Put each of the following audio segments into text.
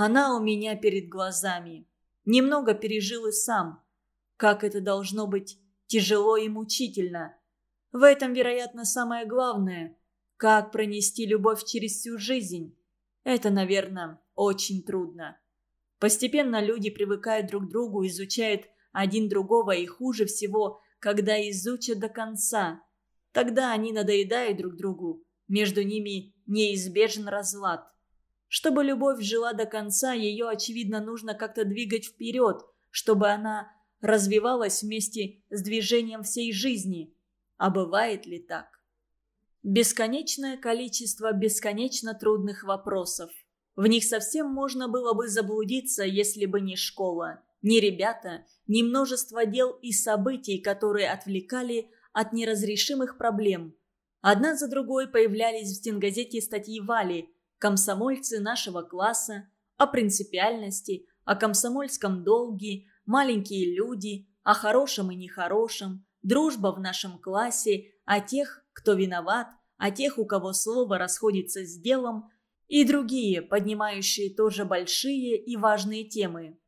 Она у меня перед глазами. Немного пережил и сам. Как это должно быть тяжело и мучительно. В этом, вероятно, самое главное. Как пронести любовь через всю жизнь. Это, наверное, очень трудно. Постепенно люди привыкают друг к другу, изучают один другого и хуже всего, когда изучат до конца. Тогда они надоедают друг другу. Между ними неизбежен разлад. Чтобы любовь жила до конца, ее, очевидно, нужно как-то двигать вперед, чтобы она развивалась вместе с движением всей жизни. А бывает ли так? Бесконечное количество бесконечно трудных вопросов. В них совсем можно было бы заблудиться, если бы не школа, не ребята, не множество дел и событий, которые отвлекали от неразрешимых проблем. Одна за другой появлялись в стенгазете статьи Вали – комсомольцы нашего класса, о принципиальности, о комсомольском долге, маленькие люди, о хорошем и нехорошем, дружба в нашем классе, о тех, кто виноват, о тех, у кого слово расходится с делом, и другие, поднимающие тоже большие и важные темы.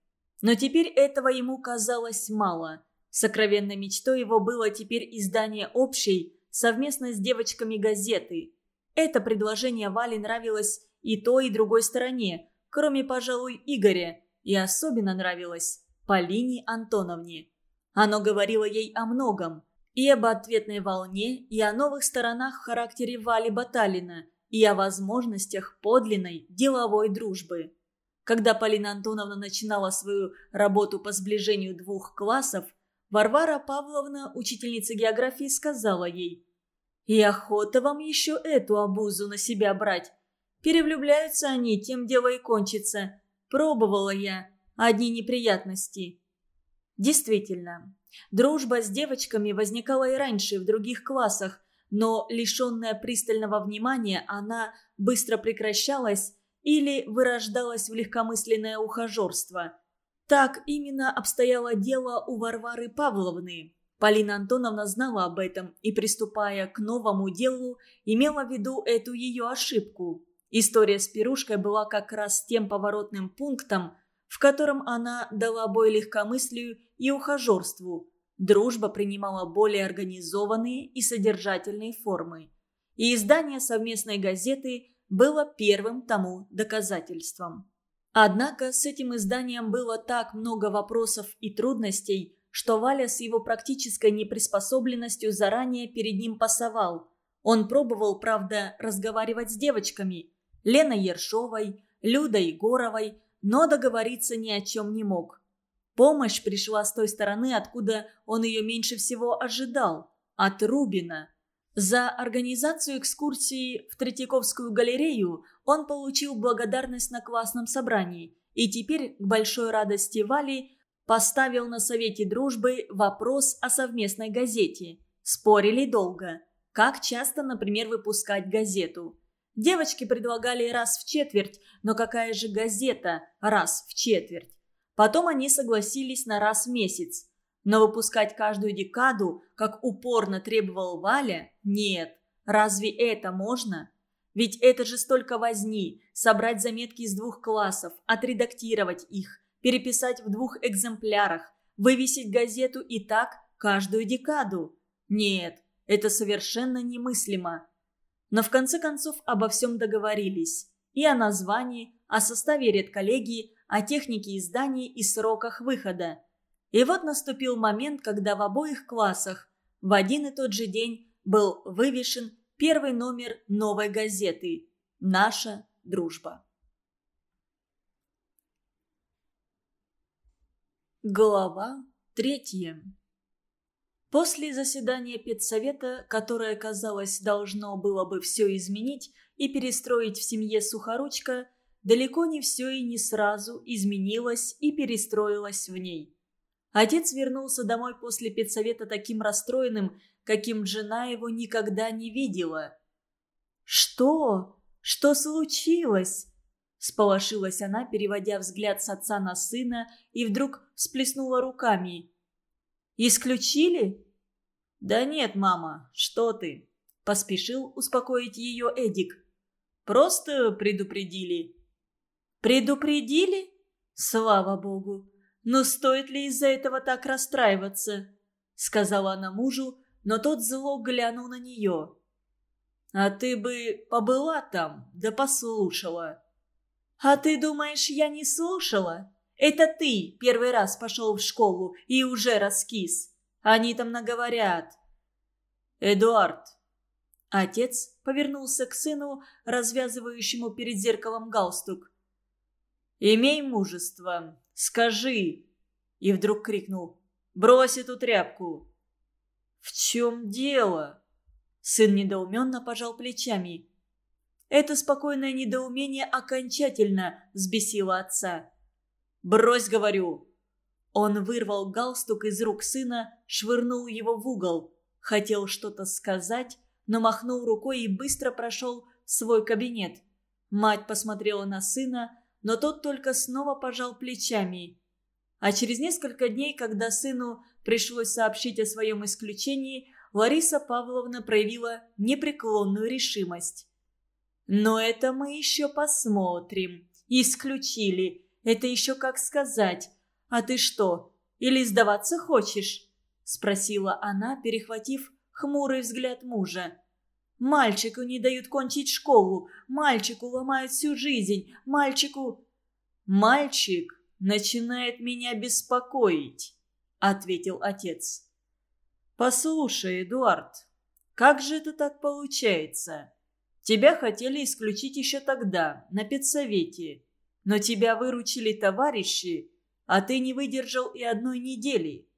Но теперь этого ему казалось мало. Сокровенной мечтой его было теперь издание общей, совместно с девочками газеты – это предложение Вале нравилось и той, и другой стороне, кроме, пожалуй, Игоря, и особенно нравилось Полине Антоновне. Оно говорило ей о многом, и об ответной волне, и о новых сторонах в характере Вали Баталина, и о возможностях подлинной деловой дружбы. Когда Полина Антоновна начинала свою работу по сближению двух классов, Варвара Павловна, учительница географии, сказала ей – и охота вам еще эту обузу на себя брать. Перевлюбляются они, тем дело и кончится. Пробовала я. Одни неприятности. Действительно, дружба с девочками возникала и раньше в других классах, но лишенная пристального внимания она быстро прекращалась или вырождалась в легкомысленное ухажерство. Так именно обстояло дело у Варвары Павловны. Полина Антоновна знала об этом и, приступая к новому делу, имела в виду эту ее ошибку. История с пирушкой была как раз тем поворотным пунктом, в котором она дала бой легкомыслию и ухажерству. Дружба принимала более организованные и содержательные формы. И издание совместной газеты было первым тому доказательством. Однако с этим изданием было так много вопросов и трудностей, что Валя с его практической неприспособленностью заранее перед ним пасовал. Он пробовал, правда, разговаривать с девочками. Леной Ершовой, Людой Егоровой, но договориться ни о чем не мог. Помощь пришла с той стороны, откуда он ее меньше всего ожидал – от Рубина. За организацию экскурсии в Третьяковскую галерею он получил благодарность на классном собрании, и теперь, к большой радости Вали, поставил на Совете Дружбы вопрос о совместной газете. Спорили долго. Как часто, например, выпускать газету? Девочки предлагали раз в четверть, но какая же газета раз в четверть? Потом они согласились на раз в месяц. Но выпускать каждую декаду, как упорно требовал Валя, нет. Разве это можно? Ведь это же столько возни – собрать заметки из двух классов, отредактировать их, переписать в двух экземплярах, вывесить газету и так каждую декаду. Нет, это совершенно немыслимо. Но в конце концов обо всем договорились. И о названии, о составе редколлегии, о технике издания и сроках выхода. И вот наступил момент, когда в обоих классах в один и тот же день был вывешен первый номер новой газеты «Наша дружба». Глава третья. После заседания педсовета, которое, казалось, должно было бы все изменить и перестроить в семье Сухоручка, далеко не все и не сразу изменилось и перестроилось в ней. Отец вернулся домой после педсовета таким расстроенным, каким жена его никогда не видела. «Что? Что случилось?» Сполошилась она, переводя взгляд с отца на сына, и вдруг всплеснула руками. «Исключили?» «Да нет, мама, что ты?» Поспешил успокоить ее Эдик. «Просто предупредили». «Предупредили? Слава богу! Но стоит ли из-за этого так расстраиваться?» Сказала она мужу, но тот зло глянул на нее. «А ты бы побыла там, да послушала». «А ты думаешь, я не слушала? Это ты первый раз пошел в школу и уже раскис. Они там наговорят». «Эдуард». Отец повернулся к сыну, развязывающему перед зеркалом галстук. «Имей мужество, скажи!» И вдруг крикнул. «Брось эту тряпку!» «В чем дело?» Сын недоуменно пожал плечами. Это спокойное недоумение окончательно взбесило отца. «Брось, говорю!» Он вырвал галстук из рук сына, швырнул его в угол. Хотел что-то сказать, но махнул рукой и быстро прошел в свой кабинет. Мать посмотрела на сына, но тот только снова пожал плечами. А через несколько дней, когда сыну пришлось сообщить о своем исключении, Лариса Павловна проявила непреклонную решимость. «Но это мы еще посмотрим. Исключили. Это еще как сказать. А ты что, или сдаваться хочешь?» Спросила она, перехватив хмурый взгляд мужа. «Мальчику не дают кончить школу. Мальчику ломают всю жизнь. Мальчику...» «Мальчик начинает меня беспокоить», — ответил отец. «Послушай, Эдуард, как же это так получается? Тебя хотели исключить еще тогда, на педсовете, но тебя выручили товарищи, а ты не выдержал и одной недели».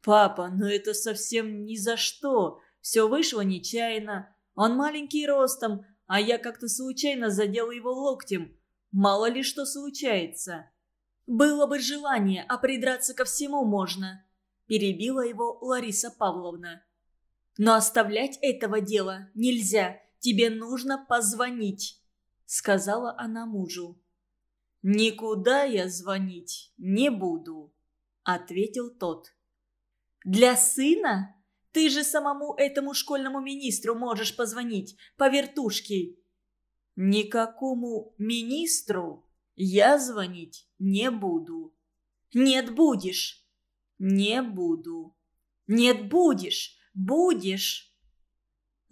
«Папа, ну это совсем ни за что. Все вышло нечаянно. Он маленький ростом, а я как-то случайно задел его локтем. Мало ли что случается». «Было бы желание, а придраться ко всему можно», – перебила его Лариса Павловна. «Но оставлять этого дела нельзя. Тебе нужно позвонить», – сказала она мужу. «Никуда я звонить не буду», – ответил тот. «Для сына? Ты же самому этому школьному министру можешь позвонить по вертушке». «Никакому министру я звонить не буду». «Нет, будешь». «Не буду». «Нет, будешь! Будешь!»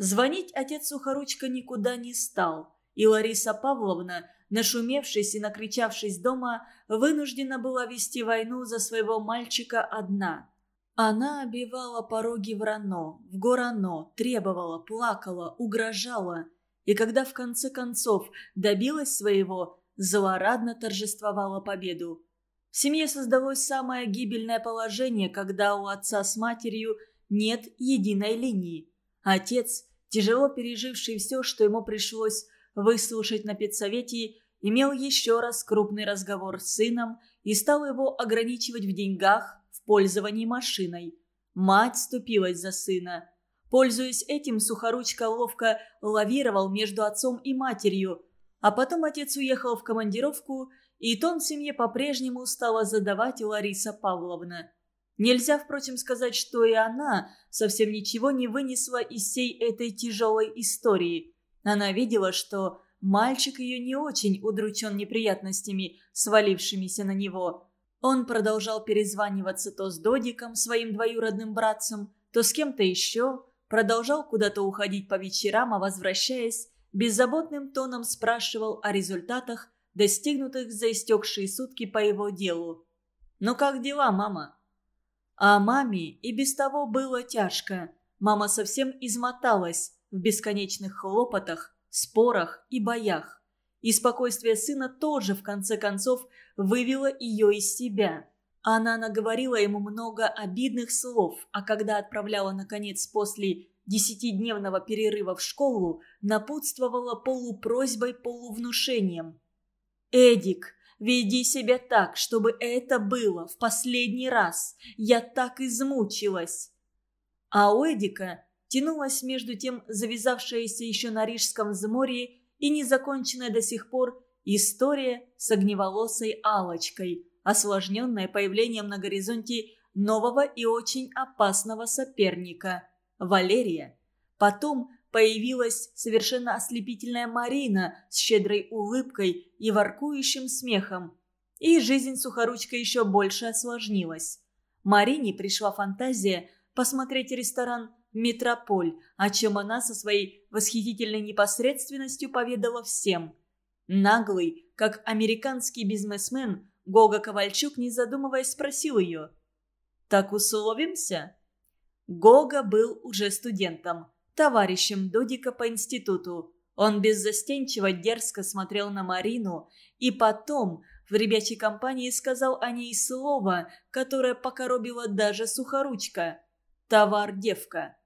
Звонить отец Сухоручка никуда не стал, и Лариса Павловна, нашумевшись и накричавшись дома, вынуждена была вести войну за своего мальчика одна. Она обивала пороги в Рано, в Горано, требовала, плакала, угрожала, и когда в конце концов добилась своего, злорадно торжествовала победу. В семье создалось самое гибельное положение, когда у отца с матерью нет единой линии. Отец, тяжело переживший все, что ему пришлось выслушать на педсовете, имел еще раз крупный разговор с сыном и стал его ограничивать в деньгах, в пользовании машиной. Мать ступилась за сына. Пользуясь этим, Сухоручка ловко лавировал между отцом и матерью, а потом отец уехал в командировку и тон семье по-прежнему стала задавать Лариса Павловна. Нельзя, впрочем, сказать, что и она совсем ничего не вынесла из всей этой тяжелой истории. Она видела, что мальчик ее не очень удручен неприятностями, свалившимися на него. Он продолжал перезваниваться то с Додиком, своим двоюродным братцем, то с кем-то еще, продолжал куда-то уходить по вечерам, а возвращаясь, беззаботным тоном спрашивал о результатах достигнутых за истекшие сутки по его делу. «Ну как дела, мама?» А маме и без того было тяжко. Мама совсем измоталась в бесконечных хлопотах, спорах и боях. И спокойствие сына тоже, в конце концов, вывело ее из себя. Она наговорила ему много обидных слов, а когда отправляла, наконец, после десятидневного перерыва в школу, напутствовала полупросьбой-полувнушением. «Эдик, веди себя так, чтобы это было в последний раз. Я так измучилась». А у Эдика тянулась между тем завязавшаяся еще на Рижском взморье и незаконченная до сих пор история с огневолосой алочкой осложненная появлением на горизонте нового и очень опасного соперника – Валерия. Потом появилась совершенно ослепительная Марина с щедрой улыбкой и воркующим смехом. И жизнь Сухоручка еще больше осложнилась. Марине пришла фантазия посмотреть ресторан «Метрополь», о чем она со своей восхитительной непосредственностью поведала всем. Наглый, как американский бизнесмен, Гога Ковальчук, не задумываясь, спросил ее. «Так условимся?» Гога был уже студентом, товарищем Додика по институту. Он беззастенчиво дерзко смотрел на Марину и потом в ребячей компании сказал о ней слово, которое покоробило даже Сухоручка. «Товар-девка».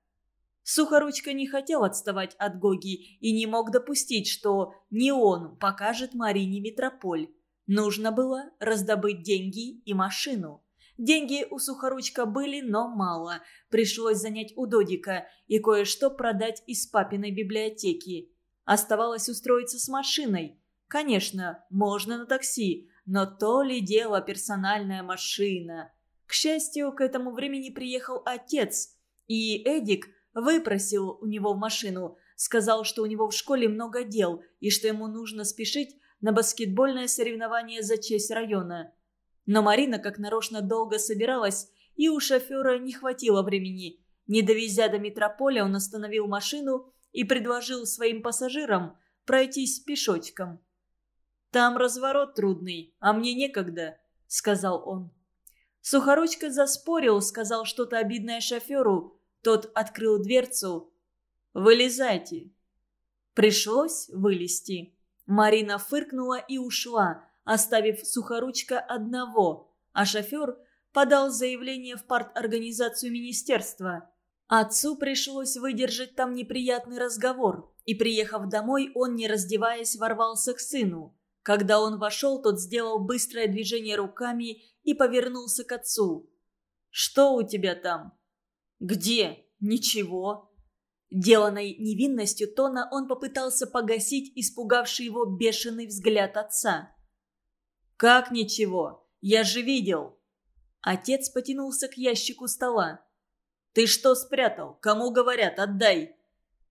Сухоручка не хотел отставать от Гоги и не мог допустить, что не он покажет Марине метрополь. Нужно было раздобыть деньги и машину. Деньги у Сухоручка были, но мало. Пришлось занять у Додика и кое-что продать из папиной библиотеки. Оставалось устроиться с машиной. Конечно, можно на такси, но то ли дело персональная машина. К счастью, к этому времени приехал отец, и Эдик выпросил у него машину, сказал, что у него в школе много дел и что ему нужно спешить на баскетбольное соревнование за честь района. Но Марина как нарочно долго собиралась, и у шофера не хватило времени. Не довезя до метрополя, он остановил машину и предложил своим пассажирам пройтись пешочком. «Там разворот трудный, а мне некогда», — сказал он. Сухоручка заспорил, сказал что-то обидное шоферу. Тот открыл дверцу. «Вылезайте». Пришлось вылезти. Марина фыркнула и ушла, оставив Сухоручка одного, а шофер подал заявление в парторганизацию министерства. Отцу пришлось выдержать там неприятный разговор, и, приехав домой, он, не раздеваясь, ворвался к сыну. Когда он вошел, тот сделал быстрое движение руками и повернулся к отцу. «Что у тебя там?» «Где? Ничего». Деланной невинностью тона он попытался погасить испугавший его бешеный взгляд отца. «Как ничего? Я же видел!» Отец потянулся к ящику стола. «Ты что спрятал? Кому говорят? Отдай!»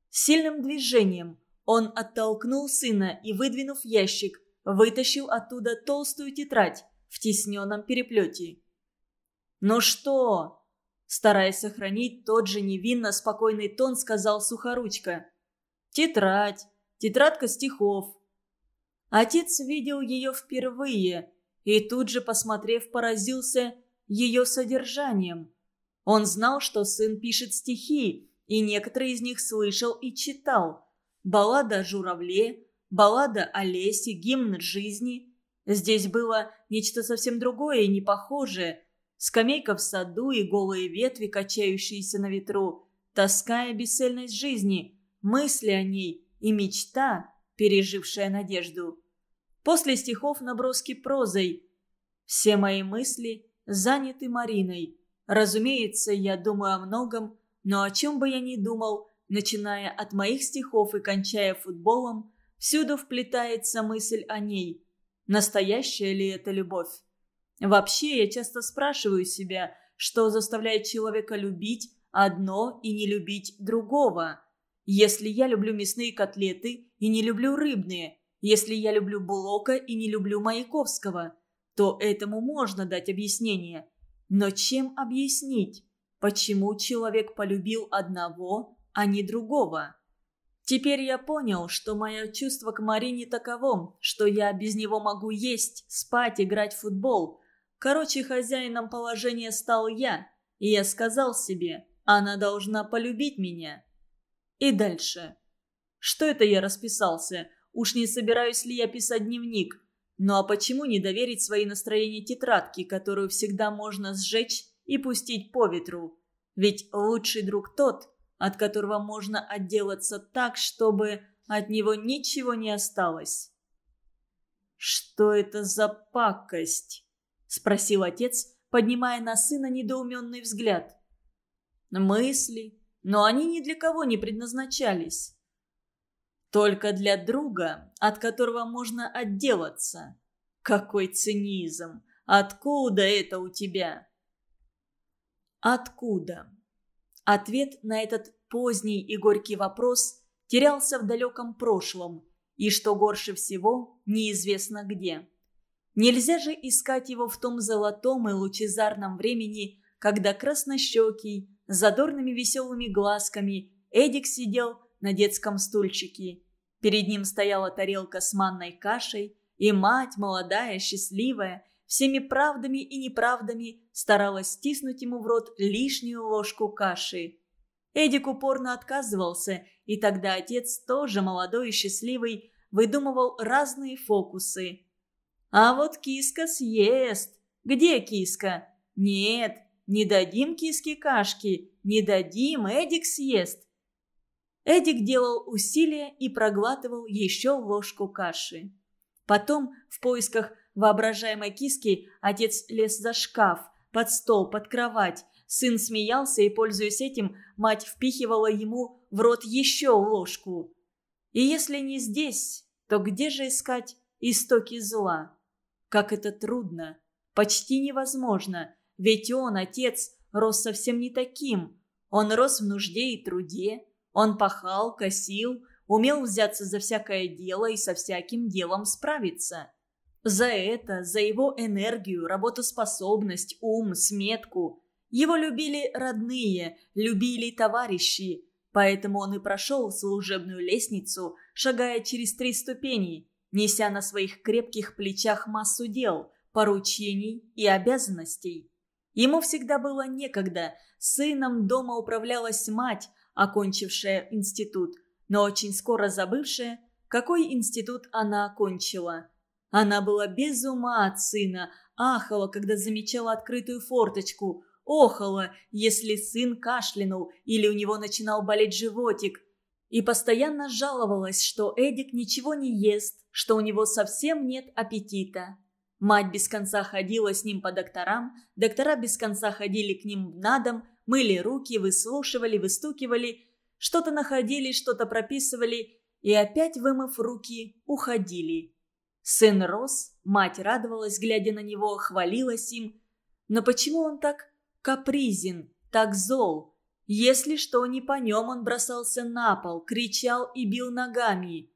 Сильным движением он оттолкнул сына и, выдвинув ящик, вытащил оттуда толстую тетрадь в тесненном переплете. «Ну что?» Стараясь сохранить тот же невинно спокойный тон, сказал Сухоручка. «Тетрадь, тетрадка стихов». Отец видел ее впервые и тут же, посмотрев, поразился ее содержанием. Он знал, что сын пишет стихи, и некоторые из них слышал и читал. Баллада о журавле, баллада о лесе, гимн жизни. Здесь было нечто совсем другое и непохожее. Скамейка в саду и голые ветви, качающиеся на ветру. Тоска и бесцельность жизни, мысли о ней и мечта, пережившая надежду. После стихов наброски прозой. Все мои мысли заняты Мариной. Разумеется, я думаю о многом, но о чем бы я ни думал, начиная от моих стихов и кончая футболом, Всюду вплетается мысль о ней. Настоящая ли это любовь? Вообще, я часто спрашиваю себя, что заставляет человека любить одно и не любить другого. Если я люблю мясные котлеты и не люблю рыбные, если я люблю Блока и не люблю Маяковского, то этому можно дать объяснение. Но чем объяснить, почему человек полюбил одного, а не другого? Теперь я понял, что мое чувство к Марине таково, что я без него могу есть, спать, играть в футбол. Короче, хозяином положения стал я, и я сказал себе, она должна полюбить меня. И дальше. Что это я расписался? Уж не собираюсь ли я писать дневник? Ну а почему не доверить свои настроения тетрадке, которую всегда можно сжечь и пустить по ветру? Ведь лучший друг тот, от которого можно отделаться так, чтобы от него ничего не осталось. «Что это за пакость?» – спросил отец, поднимая на сына недоуменный взгляд. «Мысли, но они ни для кого не предназначались. Только для друга, от которого можно отделаться. Какой цинизм! Откуда это у тебя?» «Откуда?» Ответ на этот поздний и горький вопрос терялся в далеком прошлом, и, что горше всего, неизвестно где. Нельзя же искать его в том золотом и лучезарном времени, когда краснощекий, с задорными веселыми глазками, Эдик сидел на детском стульчике. Перед ним стояла тарелка с манной кашей, и мать, молодая, счастливая, всеми правдами и неправдами старалась стиснуть ему в рот лишнюю ложку каши. Эдик упорно отказывался, и тогда отец, тоже молодой и счастливый, выдумывал разные фокусы. «А вот киска съест. Где киска? Нет, не дадим киске кашки, не дадим, Эдик съест». Эдик делал усилия и проглатывал еще ложку каши. Потом, в поисках воображаемой киски, отец лез за шкаф, под стол, под кровать. Сын смеялся, и, пользуясь этим, мать впихивала ему в рот еще ложку. И если не здесь, то где же искать истоки зла? Как это трудно, почти невозможно, ведь он, отец, рос совсем не таким. Он рос в нужде и труде, он пахал, косил, умел взяться за всякое дело и со всяким делом справиться. За это, за его энергию, работоспособность, ум, сметку. Его любили родные, любили товарищи, поэтому он и прошел служебную лестницу, шагая через три ступени – неся на своих крепких плечах массу дел, поручений и обязанностей. Ему всегда было некогда, сыном дома управлялась мать, окончившая институт, но очень скоро забывшая, какой институт она окончила. Она была без ума от сына, ахала, когда замечала открытую форточку, охала, если сын кашлянул или у него начинал болеть животик, и постоянно жаловалась, что Эдик ничего не ест, что у него совсем нет аппетита. Мать без конца ходила с ним по докторам, доктора без конца ходили к ним на дом, мыли руки, выслушивали, выстукивали, что-то находили, что-то прописывали и опять, вымыв руки, уходили. Сын рос, мать радовалась, глядя на него, хвалилась им. Но почему он так капризен, так зол? Если что не по нем, он бросался на пол, кричал и бил ногами.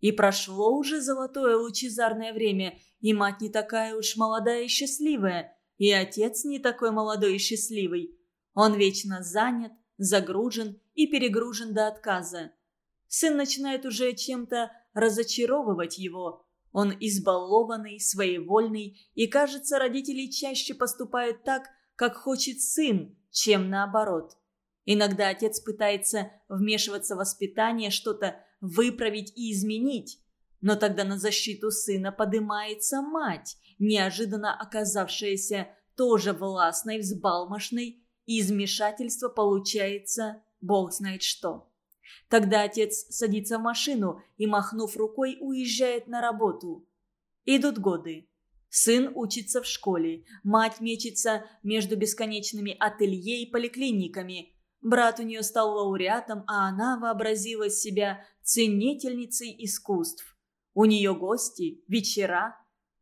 И прошло уже золотое лучезарное время, и мать не такая уж молодая и счастливая, и отец не такой молодой и счастливый. Он вечно занят, загружен и перегружен до отказа. Сын начинает уже чем-то разочаровывать его. Он избалованный, своевольный, и, кажется, родители чаще поступают так, как хочет сын, чем наоборот. Иногда отец пытается вмешиваться в воспитание, что-то выправить и изменить. Но тогда на защиту сына подымается мать, неожиданно оказавшаяся тоже властной, взбалмошной, и из вмешательства получается бог знает что. Тогда отец садится в машину и, махнув рукой, уезжает на работу. Идут годы. Сын учится в школе, мать мечется между бесконечными ателье и поликлиниками – Брат у нее стал лауреатом, а она вообразила себя ценительницей искусств. У нее гости, вечера,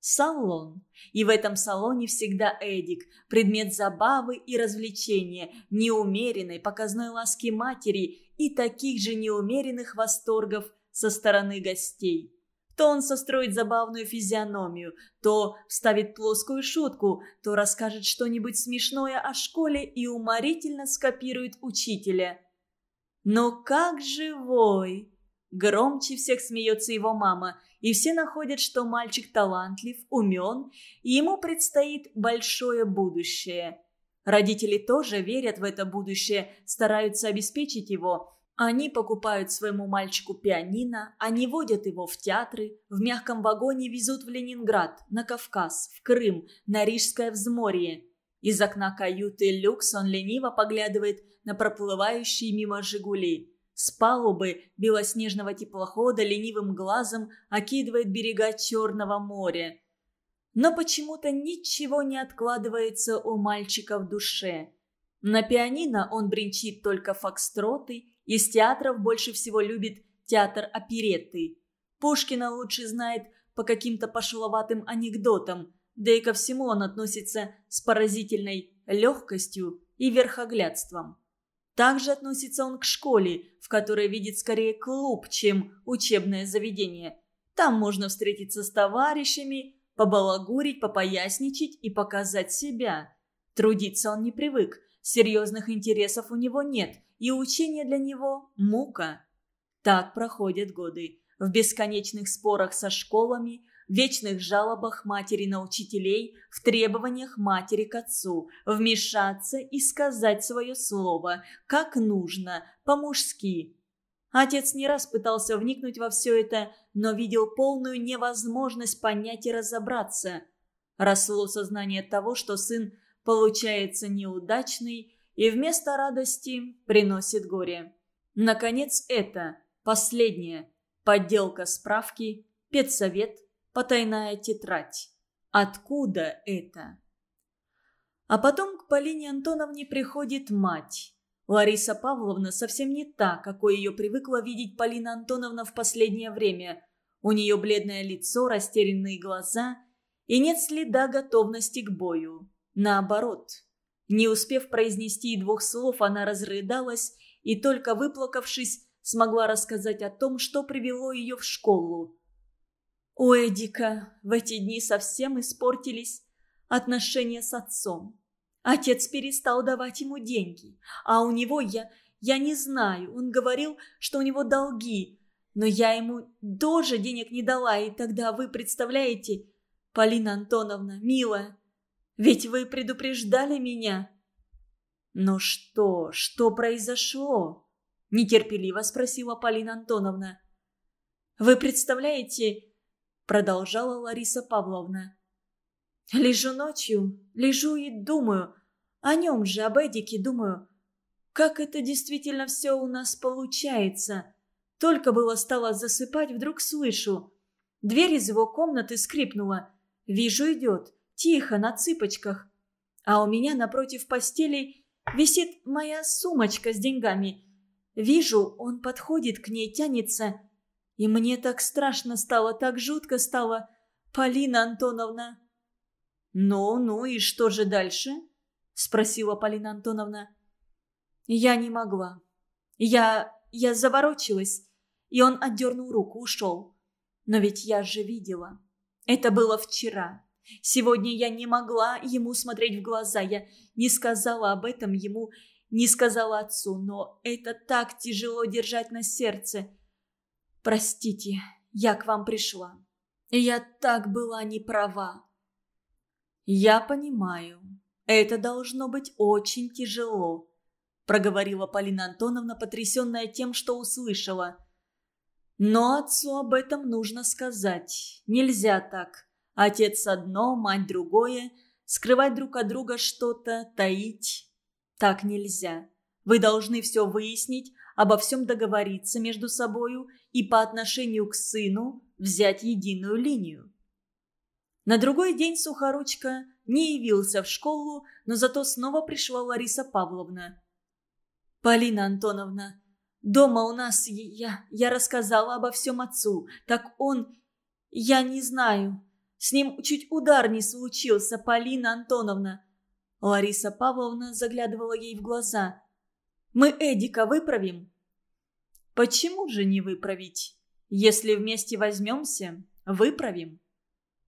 салон. И в этом салоне всегда Эдик, предмет забавы и развлечения, неумеренной показной ласки матери и таких же неумеренных восторгов со стороны гостей. То он состроит забавную физиономию, то вставит плоскую шутку, то расскажет что-нибудь смешное о школе и уморительно скопирует учителя. «Но как живой!» Громче всех смеется его мама, и все находят, что мальчик талантлив, умен, и ему предстоит большое будущее. Родители тоже верят в это будущее, стараются обеспечить его – они покупают своему мальчику пианино, они водят его в театры, в мягком вагоне везут в Ленинград, на Кавказ, в Крым, на Рижское взморье. Из окна каюты люкс он лениво поглядывает на проплывающие мимо «Жигули». С палубы белоснежного теплохода ленивым глазом окидывает берега Черного моря. Но почему-то ничего не откладывается у мальчика в душе. На пианино он бренчит только фокстроты из театров больше всего любит театр оперетты. Пушкина лучше знает по каким-то пошловатым анекдотам, да и ко всему он относится с поразительной легкостью и верхоглядством. Также относится он к школе, в которой видит скорее клуб, чем учебное заведение. Там можно встретиться с товарищами, побалагурить, попоясничать и показать себя. Трудиться он не привык, серьезных интересов у него нет, и учение для него – мука. Так проходят годы. В бесконечных спорах со школами, в вечных жалобах матери на учителей, в требованиях матери к отцу, вмешаться и сказать свое слово, как нужно, по-мужски. Отец не раз пытался вникнуть во все это, но видел полную невозможность понять и разобраться. Росло сознание того, что сын получается неудачный и вместо радости приносит горе. Наконец это, последнее, подделка справки, педсовет, потайная тетрадь. Откуда это? А потом к Полине Антоновне приходит мать. Лариса Павловна совсем не та, какой ее привыкла видеть Полина Антоновна в последнее время. У нее бледное лицо, растерянные глаза и нет следа готовности к бою. Наоборот. Не успев произнести и двух слов, она разрыдалась и, только выплакавшись, смогла рассказать о том, что привело ее в школу. У Эдика в эти дни совсем испортились отношения с отцом. Отец перестал давать ему деньги, а у него я... Я не знаю, он говорил, что у него долги, но я ему тоже денег не дала, и тогда вы представляете, Полина Антоновна, милая, ведь вы предупреждали меня. Но что, что произошло? Нетерпеливо спросила Полина Антоновна. Вы представляете, продолжала Лариса Павловна. Лежу ночью, лежу и думаю, о нем же, об Эдике думаю. Как это действительно все у нас получается. Только было стало засыпать, вдруг слышу. Дверь из его комнаты скрипнула. Вижу, идет. Тихо, на цыпочках. А у меня напротив постели висит моя сумочка с деньгами. Вижу, он подходит к ней, тянется. И мне так страшно стало, так жутко стало. Полина Антоновна. «Ну, ну и что же дальше?» – спросила Полина Антоновна. «Я не могла. Я... я заворочилась, и он отдернул руку, ушел. Но ведь я же видела. Это было вчера. Сегодня я не могла ему смотреть в глаза. Я не сказала об этом ему, не сказала отцу, но это так тяжело держать на сердце. Простите, я к вам пришла. Я так была не права. Я понимаю, это должно быть очень тяжело, проговорила Полина Антоновна, потрясенная тем, что услышала. Но отцу об этом нужно сказать. Нельзя так. Отец одно, мать другое. Скрывать друг от друга что-то, таить. Так нельзя. Вы должны все выяснить, обо всем договориться между собою и по отношению к сыну взять единую линию. На другой день Сухоручка не явился в школу, но зато снова пришла Лариса Павловна. «Полина Антоновна, дома у нас я, я рассказала обо всем отцу. Так он... Я не знаю. С ним чуть удар не случился, Полина Антоновна». Лариса Павловна заглядывала ей в глаза. Мы Эдика выправим?» «Почему же не выправить? Если вместе возьмемся, выправим.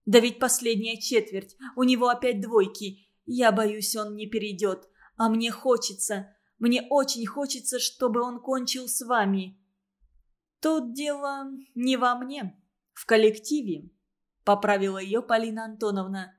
Да ведь последняя четверть, у него опять двойки. Я боюсь, он не перейдет. А мне хочется, мне очень хочется, чтобы он кончил с вами». «Тут дело не во мне, в коллективе», — поправила ее Полина Антоновна.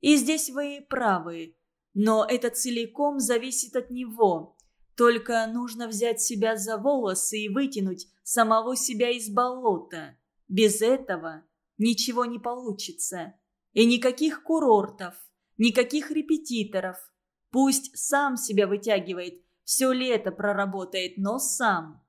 «И здесь вы правы, но это целиком зависит от него. Только нужно взять себя за волосы и вытянуть самого себя из болота. Без этого ничего не получится. И никаких курортов, никаких репетиторов. Пусть сам себя вытягивает, все лето проработает, но сам.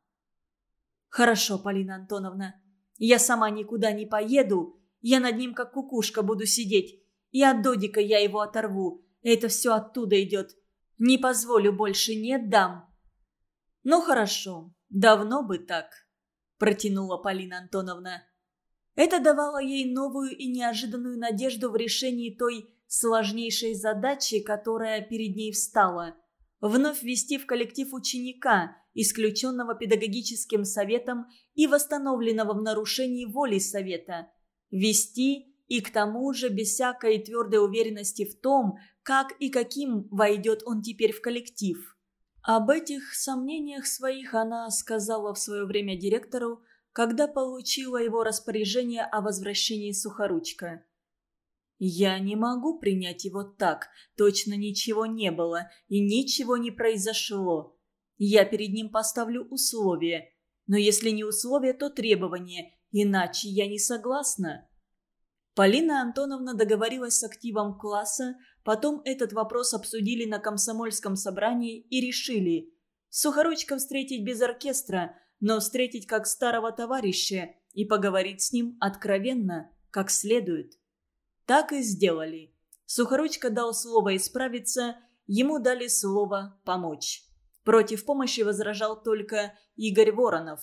Хорошо, Полина Антоновна, я сама никуда не поеду, я над ним как кукушка буду сидеть, и от Додика я его оторву. Это все оттуда идет. Не позволю больше, не дам». «Ну хорошо, давно бы так», – протянула Полина Антоновна. Это давало ей новую и неожиданную надежду в решении той сложнейшей задачи, которая перед ней встала. Вновь ввести в коллектив ученика, исключенного педагогическим советом и восстановленного в нарушении воли совета. Ввести и к тому же без всякой твердой уверенности в том, как и каким войдет он теперь в коллектив. Об этих сомнениях своих она сказала в свое время директору, когда получила его распоряжение о возвращении Сухоручка. «Я не могу принять его так, точно ничего не было и ничего не произошло. Я перед ним поставлю условия, но если не условия, то требования, иначе я не согласна». Полина Антоновна договорилась с активом класса, потом этот вопрос обсудили на комсомольском собрании и решили Сухоручка встретить без оркестра, но встретить как старого товарища и поговорить с ним откровенно, как следует. Так и сделали. Сухоручка дал слово исправиться, ему дали слово помочь. Против помощи возражал только Игорь Воронов.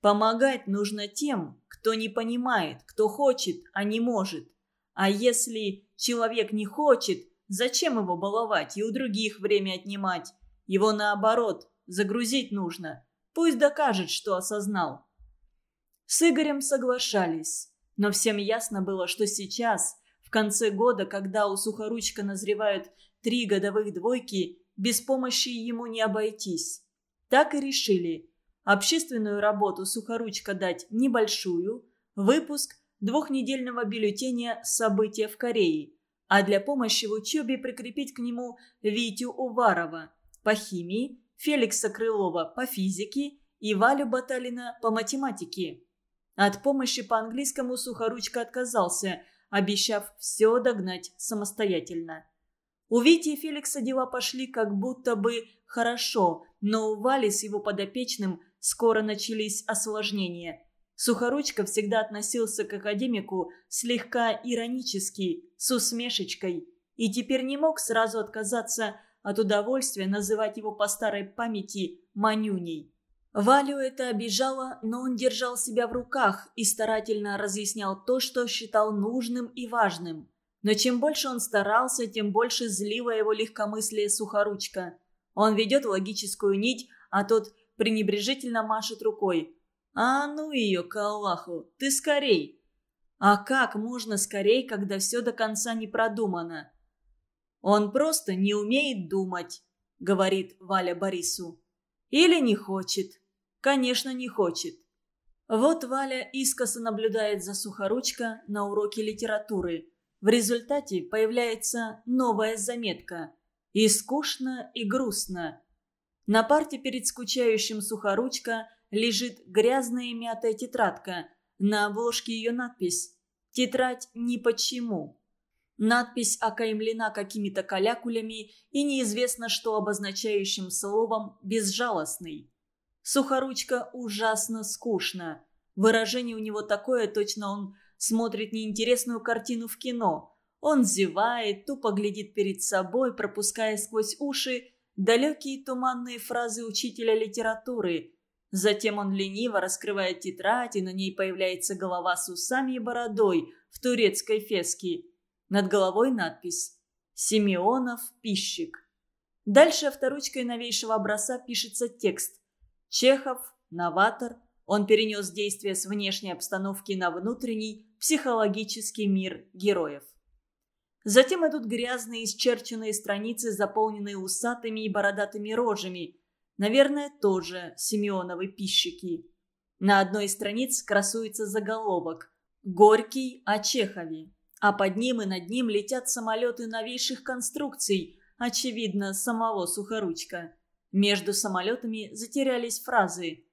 Помогать нужно тем, кто не понимает, кто хочет, а не может. А если человек не хочет, зачем его баловать и у других время отнимать? Его наоборот, загрузить нужно. Пусть докажет, что осознал. С Игорем соглашались, но всем ясно было, что сейчас, в конце года, когда у Сухоручка назревают три годовых двойки, без помощи ему не обойтись. Так и решили – общественную работу Сухоручка дать небольшую, выпуск двухнедельного бюллетеня «События в Корее», а для помощи в учебе прикрепить к нему Витю Уварова по химии, Феликса Крылова по физике и Валю Баталина по математике. От помощи по английскому Сухоручка отказался, обещав все догнать самостоятельно. У Вити и Феликса дела пошли как будто бы хорошо, но у Вали с его подопечным скоро начались осложнения. Сухоручка всегда относился к академику слегка иронически, с усмешечкой, и теперь не мог сразу отказаться от удовольствия называть его по старой памяти «манюней». Валю это обижало, но он держал себя в руках и старательно разъяснял то, что считал нужным и важным. Но чем больше он старался, тем больше злило его легкомыслие Сухоручка. Он ведет логическую нить, а тот пренебрежительно машет рукой. «А ну ее, к Аллаху, ты скорей!» «А как можно скорей, когда все до конца не продумано?» «Он просто не умеет думать», — говорит Валя Борису. «Или не хочет. Конечно, не хочет». Вот Валя искоса наблюдает за Сухоручка на уроке литературы. В результате появляется новая заметка. И скучно, и грустно. На парте перед скучающим сухоручка лежит грязная мятая тетрадка. На обложке ее надпись «Тетрадь ни почему». Надпись окаймлена какими-то калякулями и неизвестно что обозначающим словом «безжалостный». Сухоручка ужасно скучно. Выражение у него такое, точно он смотрит неинтересную картину в кино. Он зевает, тупо глядит перед собой, пропуская сквозь уши далекие туманные фразы учителя литературы. Затем он лениво раскрывает тетрадь, и на ней появляется голова с усами и бородой в турецкой феске. Над головой надпись «Симеонов пищик». Дальше авторучкой новейшего образца пишется текст. Чехов, новатор, он перенес действие с внешней обстановки на внутренний психологический мир героев. Затем идут грязные исчерченные страницы, заполненные усатыми и бородатыми рожами. Наверное, тоже Симеоновы пищики. На одной из страниц красуется заголовок «Горький о Чехове», а под ним и над ним летят самолеты новейших конструкций, очевидно, самого Сухоручка. Между самолетами затерялись фразы.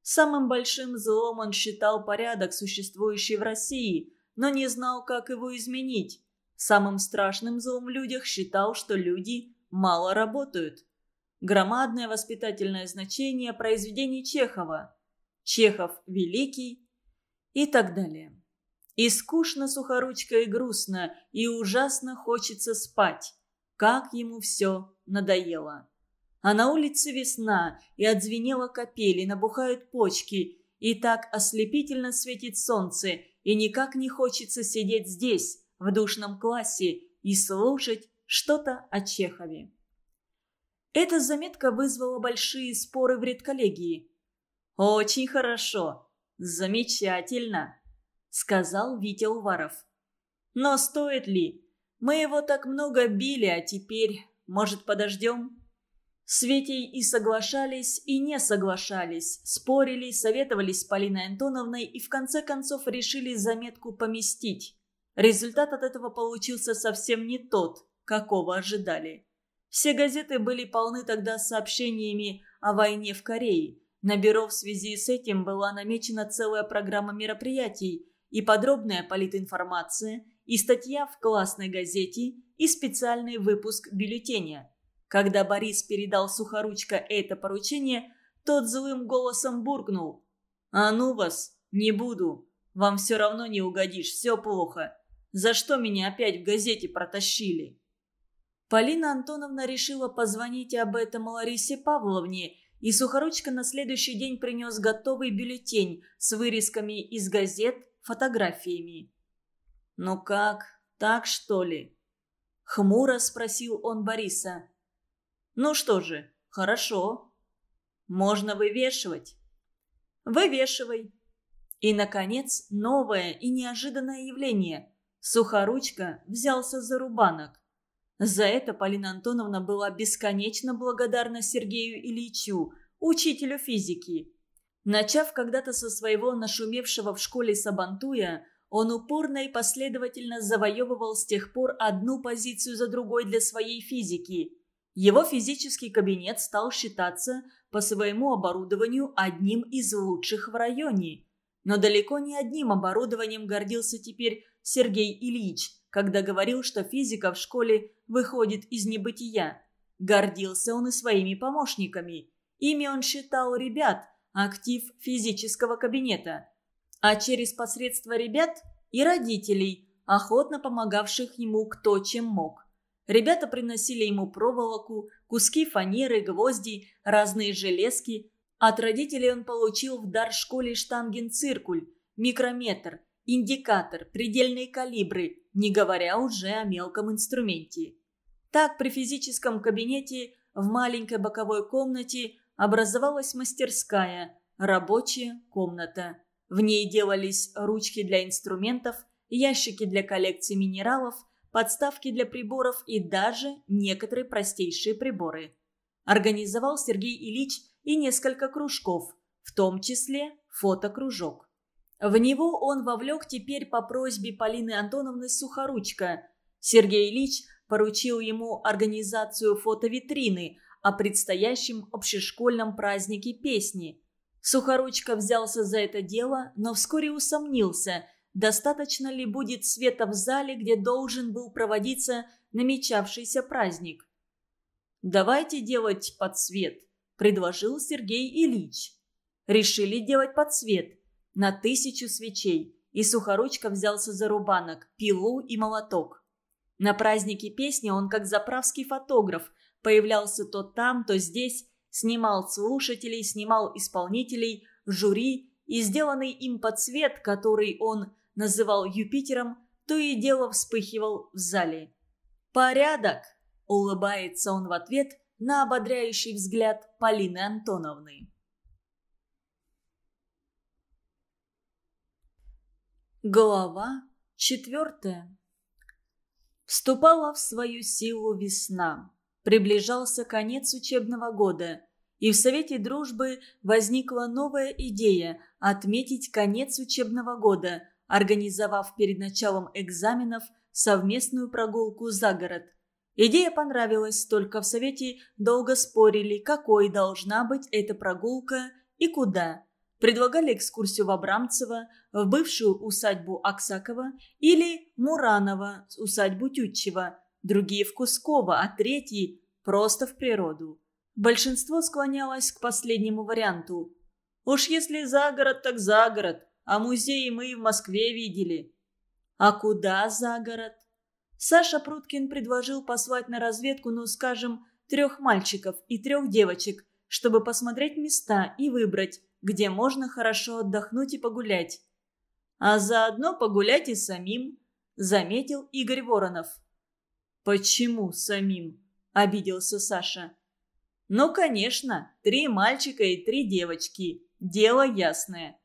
Самым большим злом он считал порядок, существующий в России, но не знал, как его изменить. Самым страшным злом в людях считал, что люди мало работают. Громадное воспитательное значение произведений Чехова. Чехов великий и так далее. И скучно сухоручко и грустно, и ужасно хочется спать. Как ему все надоело. А на улице весна, и отзвенела капель, и набухают почки, и так ослепительно светит солнце, и никак не хочется сидеть здесь, в душном классе и слушать что-то о Чехове. Эта заметка вызвала большие споры в редколлегии. «Очень хорошо. Замечательно», — сказал Витя Уваров. «Но стоит ли? Мы его так много били, а теперь, может, подождем?» С Витей и соглашались, и не соглашались, спорили, советовались с Полиной Антоновной и в конце концов решили заметку поместить. Результат от этого получился совсем не тот, какого ожидали. Все газеты были полны тогда сообщениями о войне в Корее. На бюро в связи с этим была намечена целая программа мероприятий и подробная политинформация, и статья в классной газете, и специальный выпуск бюллетеня. Когда Борис передал Сухоручка это поручение, тот злым голосом буркнул. «А ну вас, не буду. Вам все равно не угодишь, все плохо. За что меня опять в газете протащили?» Полина Антоновна решила позвонить об этом Ларисе Павловне, и Сухоручка на следующий день принес готовый бюллетень с вырезками из газет, фотографиями. «Ну как, так что ли?» Хмуро спросил он Бориса. «Ну что же, хорошо. Можно вывешивать». «Вывешивай». И, наконец, новое и неожиданное явление. Сухоручка взялся за рубанок. За это Полина Антоновна была бесконечно благодарна Сергею Ильичу, учителю физики. Начав когда-то со своего нашумевшего в школе Сабантуя, он упорно и последовательно завоевывал с тех пор одну позицию за другой для своей физики. Его физический кабинет стал считаться по своему оборудованию одним из лучших в районе. Но далеко не одним оборудованием гордился теперь Сергей Ильич, когда говорил, что физика в школе выходит из небытия. Гордился он и своими помощниками. Ими он считал ребят, актив физического кабинета. А через посредство ребят и родителей, охотно помогавших ему кто чем мог. Ребята приносили ему проволоку, куски фанеры, гвозди, разные железки. От родителей он получил в дар школе штангенциркуль, микрометр, индикатор, предельные калибры, не говоря уже о мелком инструменте. Так при физическом кабинете в маленькой боковой комнате образовалась мастерская, рабочая комната. В ней делались ручки для инструментов, ящики для коллекции минералов, подставки для приборов и даже некоторые простейшие приборы. Организовал Сергей Ильич и несколько кружков, в том числе фотокружок. В него он вовлек теперь по просьбе Полины Антоновны Сухоручка. Сергей Ильич поручил ему организацию фотовитрины о предстоящем общешкольном празднике песни. Сухоручка взялся за это дело, но вскоре усомнился, достаточно ли будет света в зале, где должен был проводиться намечавшийся праздник. «Давайте делать под свет», – предложил Сергей Ильич. Решили делать под свет – на тысячу свечей, и Сухоручка взялся за рубанок, пилу и молоток. На празднике песни он, как заправский фотограф, появлялся то там, то здесь, снимал слушателей, снимал исполнителей, жюри, и сделанный им подсвет, который он называл Юпитером, то и дело вспыхивал в зале. «Порядок!» – улыбается он в ответ на ободряющий взгляд Полины Антоновны. Глава четвертая. Вступала в свою силу весна. Приближался конец учебного года, и в Совете Дружбы возникла новая идея отметить конец учебного года, организовав перед началом экзаменов совместную прогулку за город. Идея понравилась, только в Совете долго спорили, какой должна быть эта прогулка и куда – предлагали экскурсию в Абрамцево, в бывшую усадьбу Аксакова или Муранова, усадьбу Тютчева, другие в Кусково, а третьи – просто в природу. Большинство склонялось к последнему варианту. Уж если за город, так за город, а музеи мы и в Москве видели. А куда за город? Саша Пруткин предложил послать на разведку, ну, скажем, трех мальчиков и трех девочек, чтобы посмотреть места и выбрать, где можно хорошо отдохнуть и погулять. А заодно погулять и самим, заметил Игорь Воронов. «Почему самим?» – обиделся Саша. «Ну, конечно, три мальчика и три девочки. Дело ясное».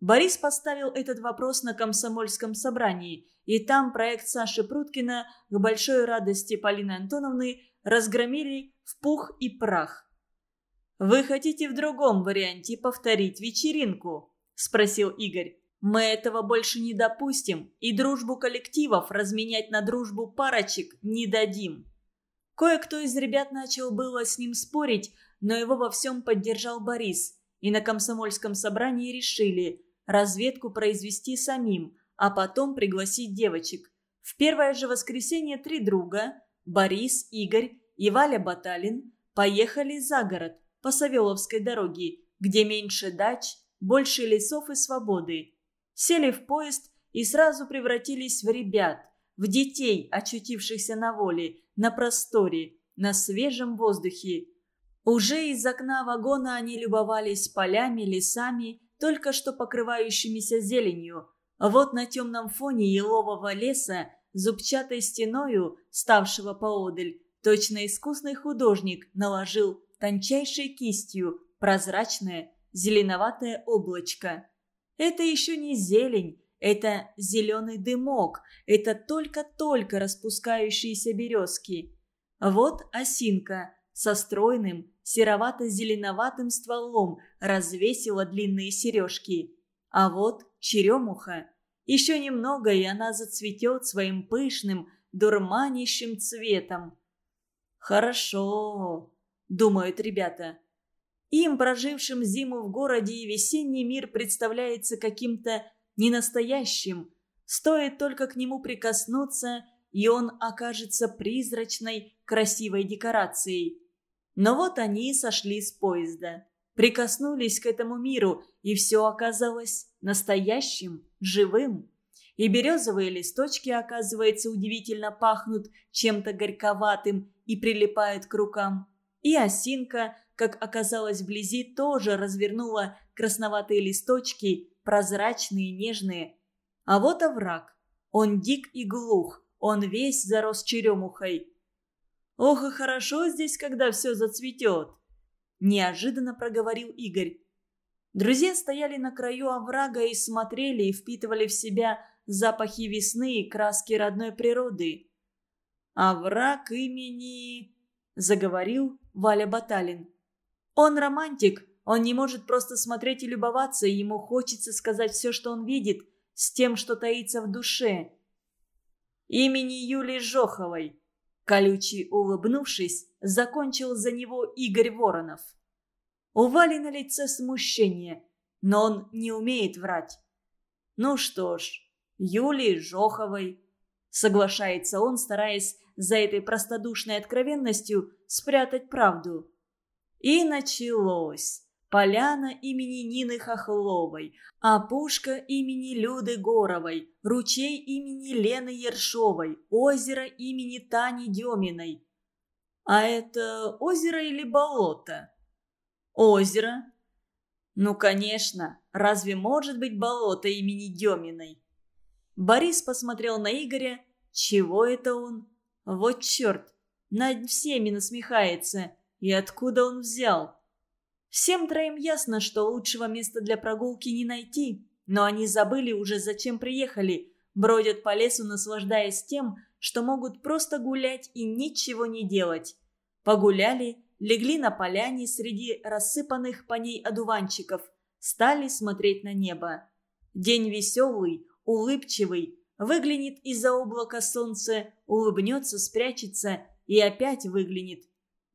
Борис поставил этот вопрос на комсомольском собрании, и там проект Саши Пруткина к большой радости Полины Антоновны разгромили в пух и прах. «Вы хотите в другом варианте повторить вечеринку?» – спросил Игорь. «Мы этого больше не допустим, и дружбу коллективов разменять на дружбу парочек не дадим». Кое-кто из ребят начал было с ним спорить, но его во всем поддержал Борис, и на комсомольском собрании решили разведку произвести самим, а потом пригласить девочек. В первое же воскресенье три друга – Борис, Игорь и Валя Баталин – поехали за город – по Савеловской дороге, где меньше дач, больше лесов и свободы. Сели в поезд и сразу превратились в ребят, в детей, очутившихся на воле, на просторе, на свежем воздухе. Уже из окна вагона они любовались полями, лесами, только что покрывающимися зеленью. Вот на темном фоне елового леса, зубчатой стеною, ставшего поодаль, точно искусный художник наложил тончайшей кистью прозрачное зеленоватое облачко. Это еще не зелень, это зеленый дымок, это только-только распускающиеся березки. Вот осинка со стройным серовато-зеленоватым стволом развесила длинные сережки. А вот черемуха. Еще немного, и она зацветет своим пышным, дурманящим цветом. Хорошо, думают ребята. Им, прожившим зиму в городе, и весенний мир представляется каким-то ненастоящим. Стоит только к нему прикоснуться, и он окажется призрачной, красивой декорацией. Но вот они сошли с поезда, прикоснулись к этому миру, и все оказалось настоящим, живым. И березовые листочки, оказывается, удивительно пахнут чем-то горьковатым и прилипают к рукам. И осинка, как оказалось вблизи, тоже развернула красноватые листочки, прозрачные, нежные. А вот овраг. Он дик и глух, он весь зарос черемухой. «Ох и хорошо здесь, когда все зацветет!» Неожиданно проговорил Игорь. Друзья стояли на краю оврага и смотрели и впитывали в себя запахи весны и краски родной природы. «Овраг имени...» — заговорил Валя Баталин. Он романтик, он не может просто смотреть и любоваться, ему хочется сказать все, что он видит, с тем, что таится в душе. Имени Юлии Жоховой. Колючий, улыбнувшись, закончил за него Игорь Воронов. У Вали на лице смущение, но он не умеет врать. Ну что ж, Юлии Жоховой. Соглашается он, стараясь за этой простодушной откровенностью спрятать правду. И началось. Поляна имени Нины Хохловой, опушка имени Люды Горовой, ручей имени Лены Ершовой, озеро имени Тани Деминой. А это озеро или болото? Озеро. Ну, конечно, разве может быть болото имени Деминой? Борис посмотрел на Игоря. Чего это он? Вот черт, над всеми насмехается. И откуда он взял? Всем троим ясно, что лучшего места для прогулки не найти. Но они забыли уже, зачем приехали. Бродят по лесу, наслаждаясь тем, что могут просто гулять и ничего не делать. Погуляли, легли на поляне среди рассыпанных по ней одуванчиков, стали смотреть на небо. День веселый, улыбчивый, Выглянет из-за облака солнце, улыбнется, спрячется и опять выглянет.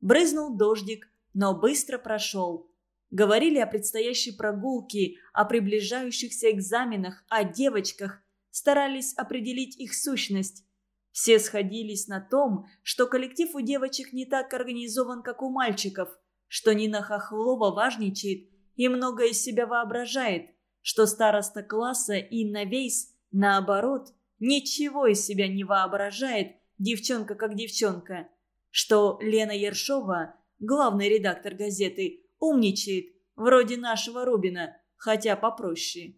Брызнул дождик, но быстро прошел. Говорили о предстоящей прогулке, о приближающихся экзаменах, о девочках, старались определить их сущность. Все сходились на том, что коллектив у девочек не так организован, как у мальчиков, что Нина Хохлова важничает и много из себя воображает, что староста класса Инна Вейс – Наоборот, ничего из себя не воображает девчонка как девчонка. Что Лена Ершова, главный редактор газеты, умничает, вроде нашего Рубина, хотя попроще.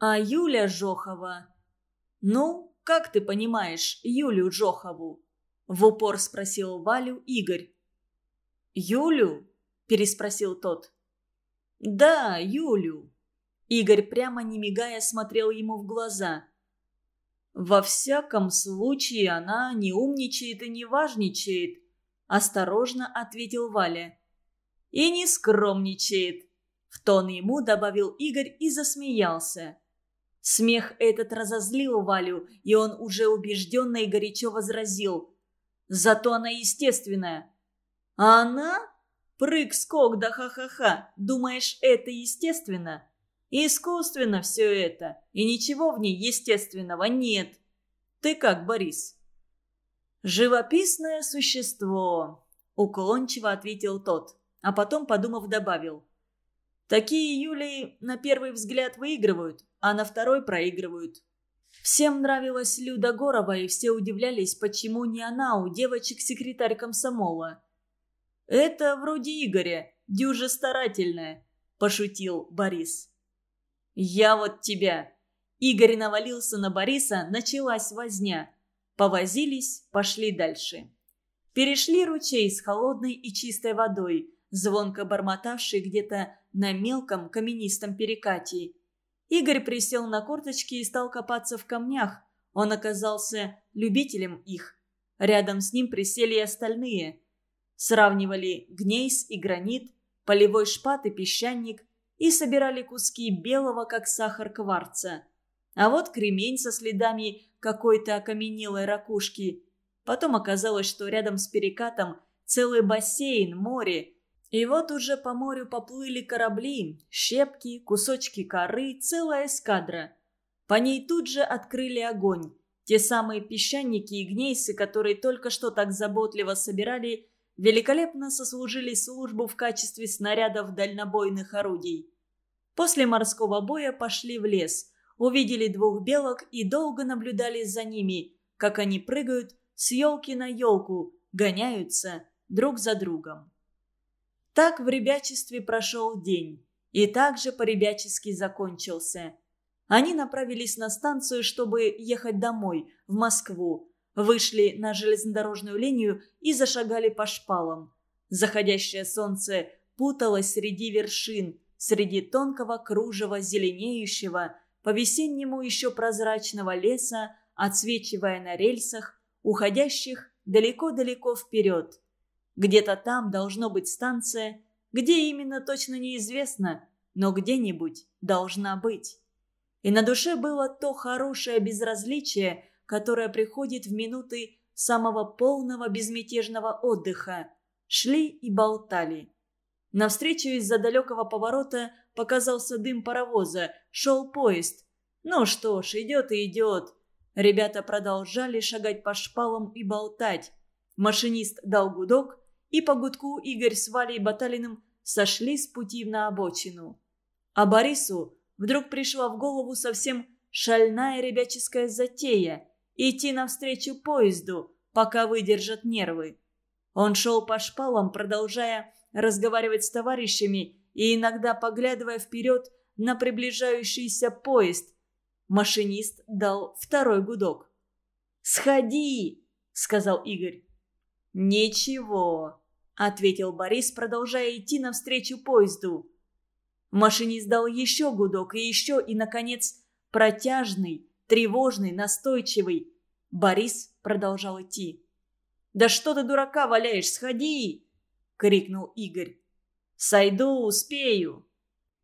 А Юля Жохова... Ну, как ты понимаешь Юлю Жохову? В упор спросил Валю Игорь. «Юлю?» – переспросил тот. «Да, Юлю». Игорь прямо не мигая смотрел ему в глаза. «Во всяком случае она не умничает и не важничает», – осторожно ответил Валя. «И не скромничает», – в тон ему добавил Игорь и засмеялся. Смех этот разозлил Валю, и он уже убежденно и горячо возразил. «Зато она естественная». «А она?» Прыг-скок да ха-ха-ха. Думаешь, это естественно? Искусственно все это. И ничего в ней естественного нет. Ты как, Борис? Живописное существо, уклончиво ответил тот, а потом, подумав, добавил. Такие Юлии на первый взгляд выигрывают, а на второй проигрывают. Всем нравилась Люда Горова, и все удивлялись, почему не она у девочек секретарь комсомола. «Это вроде Игоря, дюже старательная», – пошутил Борис. «Я вот тебя!» Игорь навалился на Бориса, началась возня. Повозились, пошли дальше. Перешли ручей с холодной и чистой водой, звонко бормотавший где-то на мелком каменистом перекате. Игорь присел на корточки и стал копаться в камнях. Он оказался любителем их. Рядом с ним присели и остальные – Сравнивали гнейс и гранит, полевой шпат и песчаник и собирали куски белого, как сахар кварца. А вот кремень со следами какой-то окаменелой ракушки. Потом оказалось, что рядом с перекатом целый бассейн, море. И вот уже по морю поплыли корабли, щепки, кусочки коры, целая эскадра. По ней тут же открыли огонь. Те самые песчаники и гнейсы, которые только что так заботливо собирали, великолепно сослужили службу в качестве снарядов дальнобойных орудий. После морского боя пошли в лес, увидели двух белок и долго наблюдали за ними, как они прыгают с елки на елку, гоняются друг за другом. Так в ребячестве прошел день, и так же по-ребячески закончился. Они направились на станцию, чтобы ехать домой, в Москву, вышли на железнодорожную линию и зашагали по шпалам. Заходящее солнце путалось среди вершин, среди тонкого кружева зеленеющего, по-весеннему еще прозрачного леса, отсвечивая на рельсах, уходящих далеко-далеко вперед. Где-то там должно быть станция, где именно точно неизвестно, но где-нибудь должна быть. И на душе было то хорошее безразличие, которая приходит в минуты самого полного безмятежного отдыха. Шли и болтали. Навстречу из-за далекого поворота показался дым паровоза, шел поезд. Ну что ж, идет и идет. Ребята продолжали шагать по шпалам и болтать. Машинист дал гудок, и по гудку Игорь с Валей Баталиным сошли с пути на обочину. А Борису вдруг пришла в голову совсем шальная ребяческая затея идти навстречу поезду, пока выдержат нервы. Он шел по шпалам, продолжая разговаривать с товарищами и иногда поглядывая вперед на приближающийся поезд. Машинист дал второй гудок. «Сходи!» — сказал Игорь. «Ничего», — ответил Борис, продолжая идти навстречу поезду. Машинист дал еще гудок и еще, и, наконец, протяжный, тревожный, настойчивый. Борис продолжал идти. «Да что ты дурака валяешь, сходи!» — крикнул Игорь. «Сойду, успею!»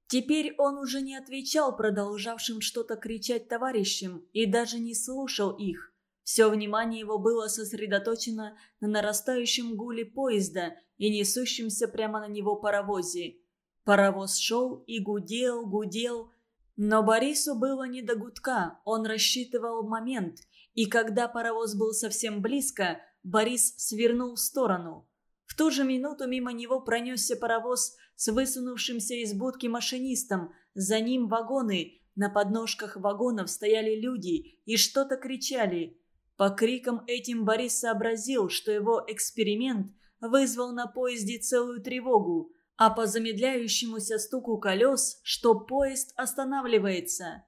Теперь он уже не отвечал продолжавшим что-то кричать товарищам и даже не слушал их. Все внимание его было сосредоточено на нарастающем гуле поезда и несущемся прямо на него паровозе. Паровоз шел и гудел, гудел, но Борису было не до гудка, он рассчитывал момент, и когда паровоз был совсем близко, Борис свернул в сторону. В ту же минуту мимо него пронесся паровоз с высунувшимся из будки машинистом, за ним вагоны, на подножках вагонов стояли люди и что-то кричали. По крикам этим Борис сообразил, что его эксперимент вызвал на поезде целую тревогу – а по замедляющемуся стуку колес, что поезд останавливается.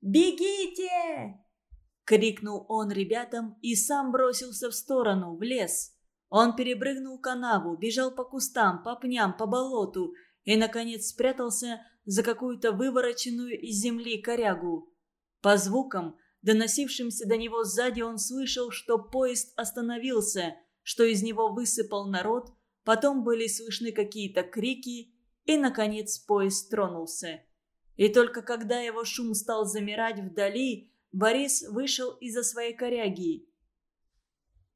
«Бегите!» — крикнул он ребятам и сам бросился в сторону, в лес. Он перепрыгнул канаву, бежал по кустам, по пням, по болоту и, наконец, спрятался за какую-то вывороченную из земли корягу. По звукам, доносившимся до него сзади, он слышал, что поезд остановился, что из него высыпал народ, потом были слышны какие-то крики, и, наконец, поезд тронулся. И только когда его шум стал замирать вдали, Борис вышел из-за своей коряги.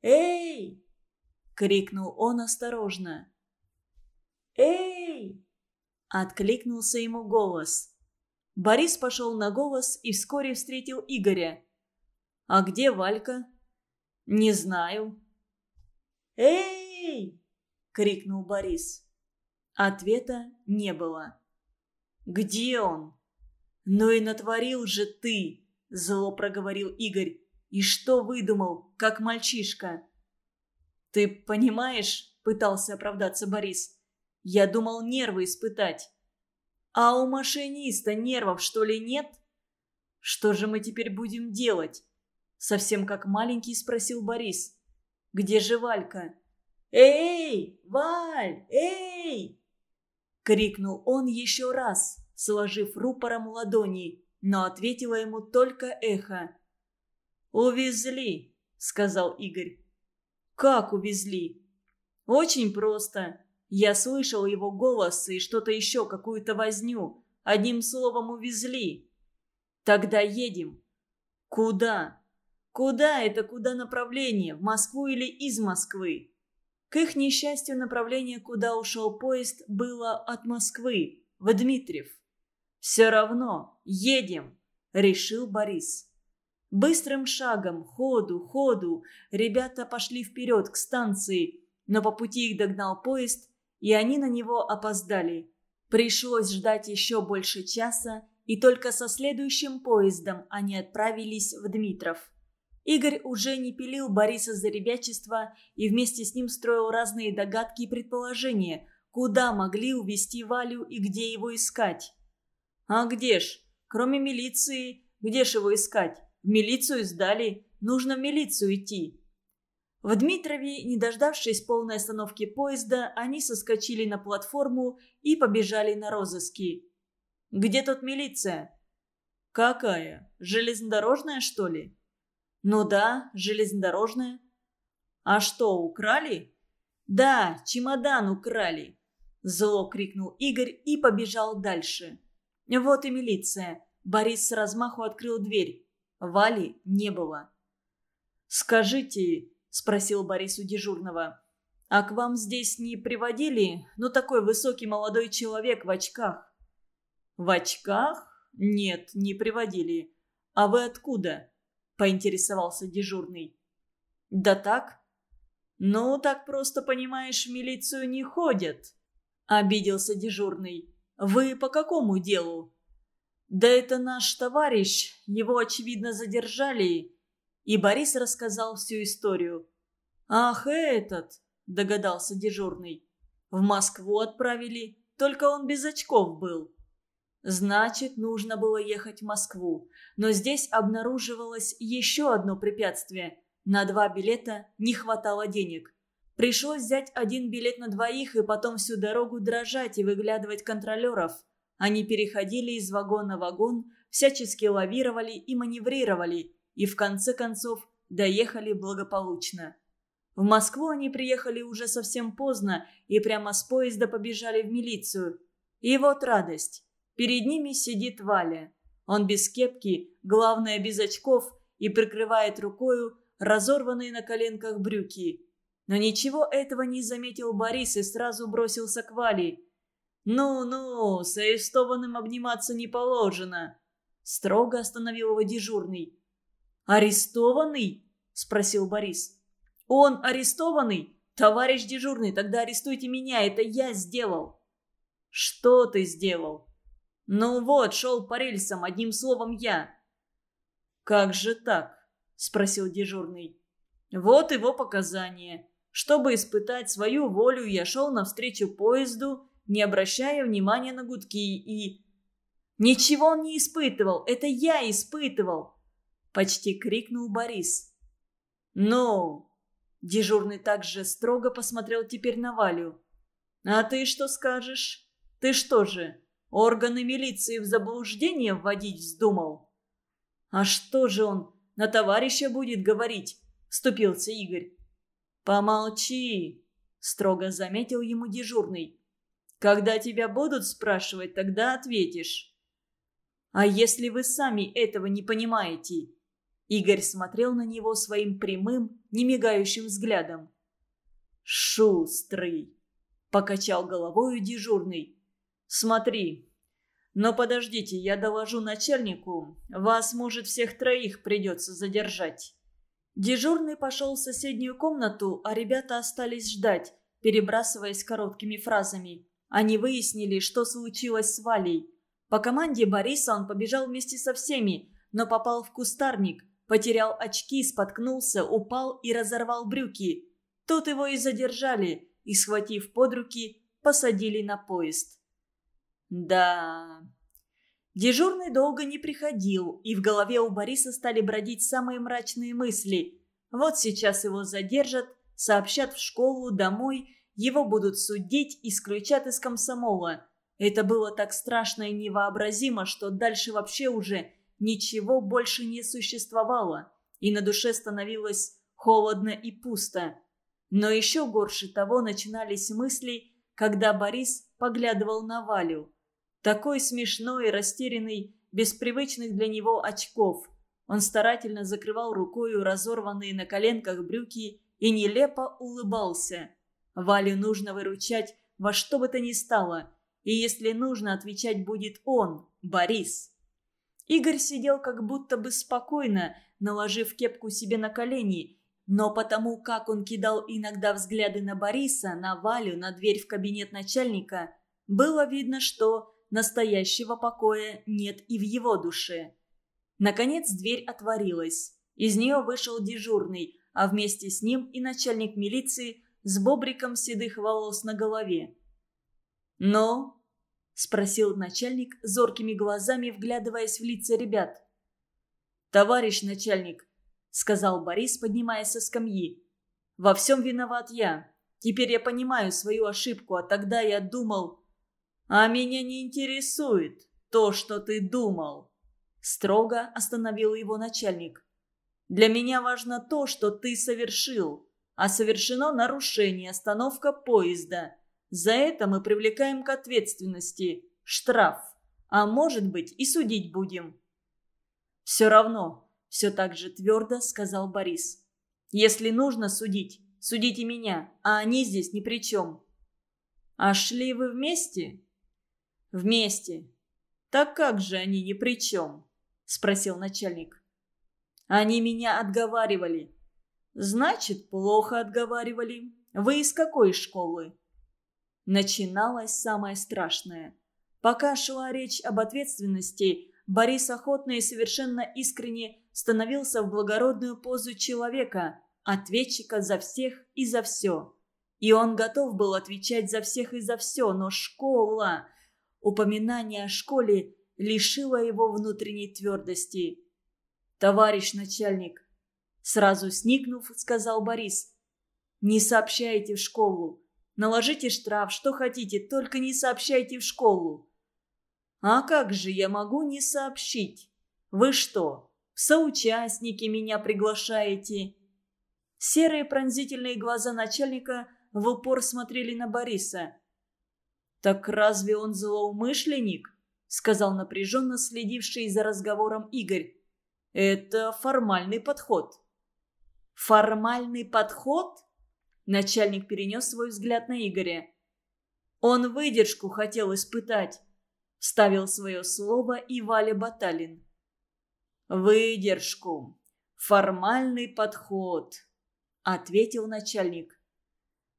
«Эй!» — крикнул он осторожно. «Эй!» — откликнулся ему голос. Борис пошел на голос и вскоре встретил Игоря. «А где Валька?» «Не знаю». «Эй!» — крикнул Борис. Ответа не было. «Где он?» «Ну и натворил же ты!» – зло проговорил Игорь. «И что выдумал, как мальчишка?» «Ты понимаешь?» – пытался оправдаться Борис. «Я думал нервы испытать». «А у машиниста нервов, что ли, нет?» «Что же мы теперь будем делать?» Совсем как маленький спросил Борис. «Где же Валька?» «Эй, Валь, эй!» Крикнул он еще раз, сложив рупором ладони, но ответило ему только эхо. «Увезли», — сказал Игорь. «Как увезли?» «Очень просто. Я слышал его голос и что-то еще, какую-то возню. Одним словом, увезли». «Тогда едем». «Куда?» «Куда это куда направление? В Москву или из Москвы?» К их несчастью, направление, куда ушел поезд, было от Москвы, в Дмитриев. «Все равно, едем», — решил Борис. Быстрым шагом, ходу, ходу, ребята пошли вперед к станции, но по пути их догнал поезд, и они на него опоздали. Пришлось ждать еще больше часа, и только со следующим поездом они отправились в Дмитров. Игорь уже не пилил Бориса за ребячество и вместе с ним строил разные догадки и предположения, куда могли увезти Валю и где его искать. «А где ж? Кроме милиции, где ж его искать? В милицию сдали, нужно в милицию идти». В Дмитрове, не дождавшись полной остановки поезда, они соскочили на платформу и побежали на розыски. «Где тут милиция?» «Какая? Железнодорожная, что ли?» «Ну да, железнодорожная». «А что, украли?» «Да, чемодан украли!» Зло крикнул Игорь и побежал дальше. Вот и милиция. Борис с размаху открыл дверь. Вали не было. «Скажите», — спросил Борис у дежурного, «а к вам здесь не приводили, ну такой высокий молодой человек в очках?» «В очках? Нет, не приводили. А вы откуда?» Поинтересовался дежурный. «Да так?» «Ну, так просто, понимаешь, в милицию не ходят», — обиделся дежурный. «Вы по какому делу?» «Да это наш товарищ, его, очевидно, задержали». И Борис рассказал всю историю. «Ах, этот!» – догадался дежурный. «В Москву отправили, только он без очков был». Значит, нужно было ехать в Москву. Но здесь обнаруживалось еще одно препятствие. На два билета не хватало денег. Пришлось взять один билет на двоих и потом всю дорогу дрожать и выглядывать контролеров. Они переходили из вагона в вагон, всячески лавировали и маневрировали, и в конце концов доехали благополучно. В Москву они приехали уже совсем поздно и прямо с поезда побежали в милицию. И вот радость. Перед ними сидит Валя. Он без кепки, главное без очков, и прикрывает рукою разорванные на коленках брюки. Но ничего этого не заметил Борис и сразу бросился к Вале. «Ну-ну, с арестованным обниматься не положено», — строго остановил его дежурный. «Арестованный?» — спросил Борис. «Он арестованный? Товарищ дежурный, тогда арестуйте меня, это я сделал». «Что ты сделал?» «Ну вот, шел по рельсам, одним словом я». «Как же так?» – спросил дежурный. «Вот его показания. Чтобы испытать свою волю, я шел навстречу поезду, не обращая внимания на гудки и...» «Ничего он не испытывал, это я испытывал!» – почти крикнул Борис. «Ну, Дежурный также строго посмотрел теперь на Валю. «А ты что скажешь? Ты что же, органы милиции в заблуждение вводить вздумал?» «А что же он на товарища будет говорить?» – вступился Игорь. «Помолчи!» – строго заметил ему дежурный. «Когда тебя будут спрашивать, тогда ответишь». «А если вы сами этого не понимаете?» Игорь смотрел на него своим прямым, немигающим взглядом. «Шустрый!» – покачал головою дежурный. «Смотри. Но подождите, я доложу начальнику. Вас, может, всех троих придется задержать». Дежурный пошел в соседнюю комнату, а ребята остались ждать, перебрасываясь короткими фразами. Они выяснили, что случилось с Валей. По команде Бориса он побежал вместе со всеми, но попал в кустарник, потерял очки, споткнулся, упал и разорвал брюки. Тут его и задержали, и, схватив под руки, посадили на поезд. Да, Дежурный долго не приходил, и в голове у Бориса стали бродить самые мрачные мысли. Вот сейчас его задержат, сообщат в школу, домой, его будут судить, исключат из комсомола. Это было так страшно и невообразимо, что дальше вообще уже ничего больше не существовало, и на душе становилось холодно и пусто. Но еще горше того начинались мысли, когда Борис поглядывал на Валю – такой смешной и растерянный, без привычных для него очков. Он старательно закрывал рукою разорванные на коленках брюки и нелепо улыбался. Валю нужно выручать во что бы то ни стало. И если нужно, отвечать будет он, Борис. Игорь сидел как будто бы спокойно, наложив кепку себе на колени, но потому как он кидал иногда взгляды на Бориса, на Валю, на дверь в кабинет начальника, было видно, что настоящего покоя нет и в его душе. Наконец дверь отворилась. Из нее вышел дежурный, а вместе с ним и начальник милиции с бобриком седых волос на голове. «Ну?» – спросил начальник зоркими глазами, вглядываясь в лица ребят. «Товарищ начальник», – сказал Борис, поднимаясь со скамьи. «Во всем виноват я. Теперь я понимаю свою ошибку, а тогда я думал...» «А меня не интересует то, что ты думал», — строго остановил его начальник. «Для меня важно то, что ты совершил, а совершено нарушение, остановка поезда. За это мы привлекаем к ответственности штраф, а может быть и судить будем». «Все равно», — все так же твердо сказал Борис. «Если нужно судить, судите меня, а они здесь ни при чем». «А шли вы вместе?» «Вместе. Так как же они ни при чем?» – спросил начальник. «Они меня отговаривали». «Значит, плохо отговаривали. Вы из какой школы?» Начиналось самое страшное. Пока шла речь об ответственности, Борис охотно и совершенно искренне становился в благородную позу человека, ответчика за всех и за все. И он готов был отвечать за всех и за все, но школа... Упоминание о школе лишило его внутренней твердости. «Товарищ начальник», — сразу сникнув, сказал Борис, — «не сообщайте в школу. Наложите штраф, что хотите, только не сообщайте в школу». «А как же я могу не сообщить? Вы что, в соучастники меня приглашаете?» Серые пронзительные глаза начальника в упор смотрели на Бориса. «Так разве он злоумышленник?» — сказал напряженно следивший за разговором Игорь. «Это формальный подход». «Формальный подход?» Начальник перенес свой взгляд на Игоря. «Он выдержку хотел испытать», — вставил свое слово и Валя Баталин. «Выдержку. Формальный подход», — ответил начальник.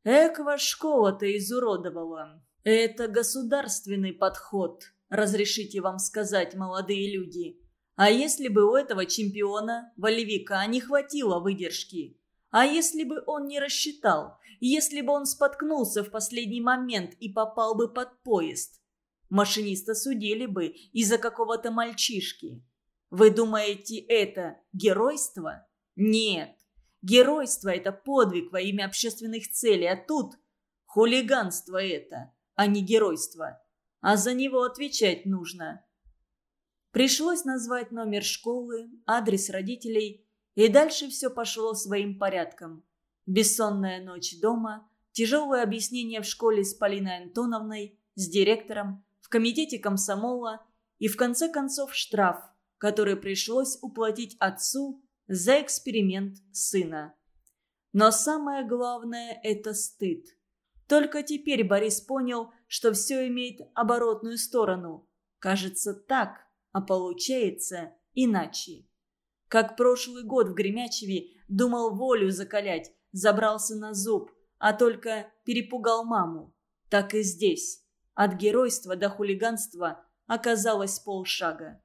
«Эква школа-то изуродовала. Это государственный подход, разрешите вам сказать, молодые люди. А если бы у этого чемпиона, волевика, не хватило выдержки? А если бы он не рассчитал? Если бы он споткнулся в последний момент и попал бы под поезд? Машиниста судили бы из-за какого-то мальчишки. Вы думаете, это геройство? Нет. Геройство – это подвиг во имя общественных целей, а тут хулиганство это, а не геройство. А за него отвечать нужно. Пришлось назвать номер школы, адрес родителей, и дальше все пошло своим порядком. Бессонная ночь дома, тяжелое объяснение в школе с Полиной Антоновной, с директором, в комитете комсомола и в конце концов штраф, который пришлось уплатить отцу за эксперимент сына. Но самое главное – это стыд. Только теперь Борис понял, что все имеет оборотную сторону. Кажется так, а получается иначе. Как прошлый год в Гремячеве думал волю закалять, забрался на зуб, а только перепугал маму. Так и здесь. От геройства до хулиганства оказалось полшага.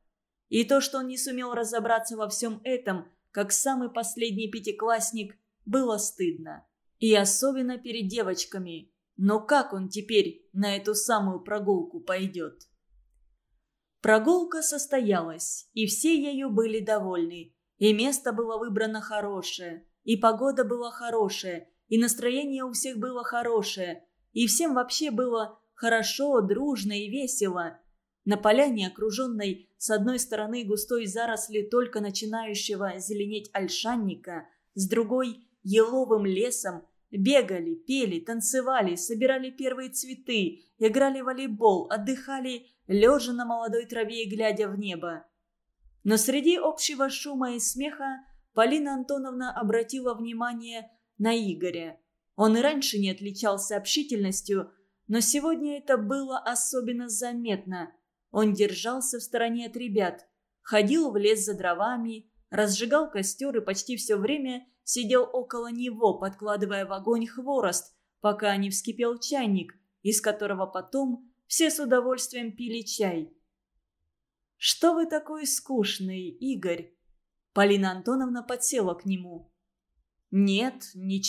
И то, что он не сумел разобраться во всем этом, как самый последний пятиклассник, было стыдно. И особенно перед девочками. Но как он теперь на эту самую прогулку пойдет? Прогулка состоялась, и все ею были довольны. И место было выбрано хорошее, и погода была хорошая, и настроение у всех было хорошее, и всем вообще было хорошо, дружно и весело. На поляне, окруженной с одной стороны густой заросли только начинающего зеленеть ольшанника, с другой – еловым лесом, бегали, пели, танцевали, собирали первые цветы, играли в волейбол, отдыхали, лежа на молодой траве и глядя в небо. Но среди общего шума и смеха Полина Антоновна обратила внимание на Игоря. Он и раньше не отличался общительностью, но сегодня это было особенно заметно – он держался в стороне от ребят, ходил в лес за дровами, разжигал костер и почти все время сидел около него, подкладывая в огонь хворост, пока не вскипел чайник, из которого потом все с удовольствием пили чай. «Что вы такой скучный, Игорь?» Полина Антоновна подсела к нему. «Нет, ничего».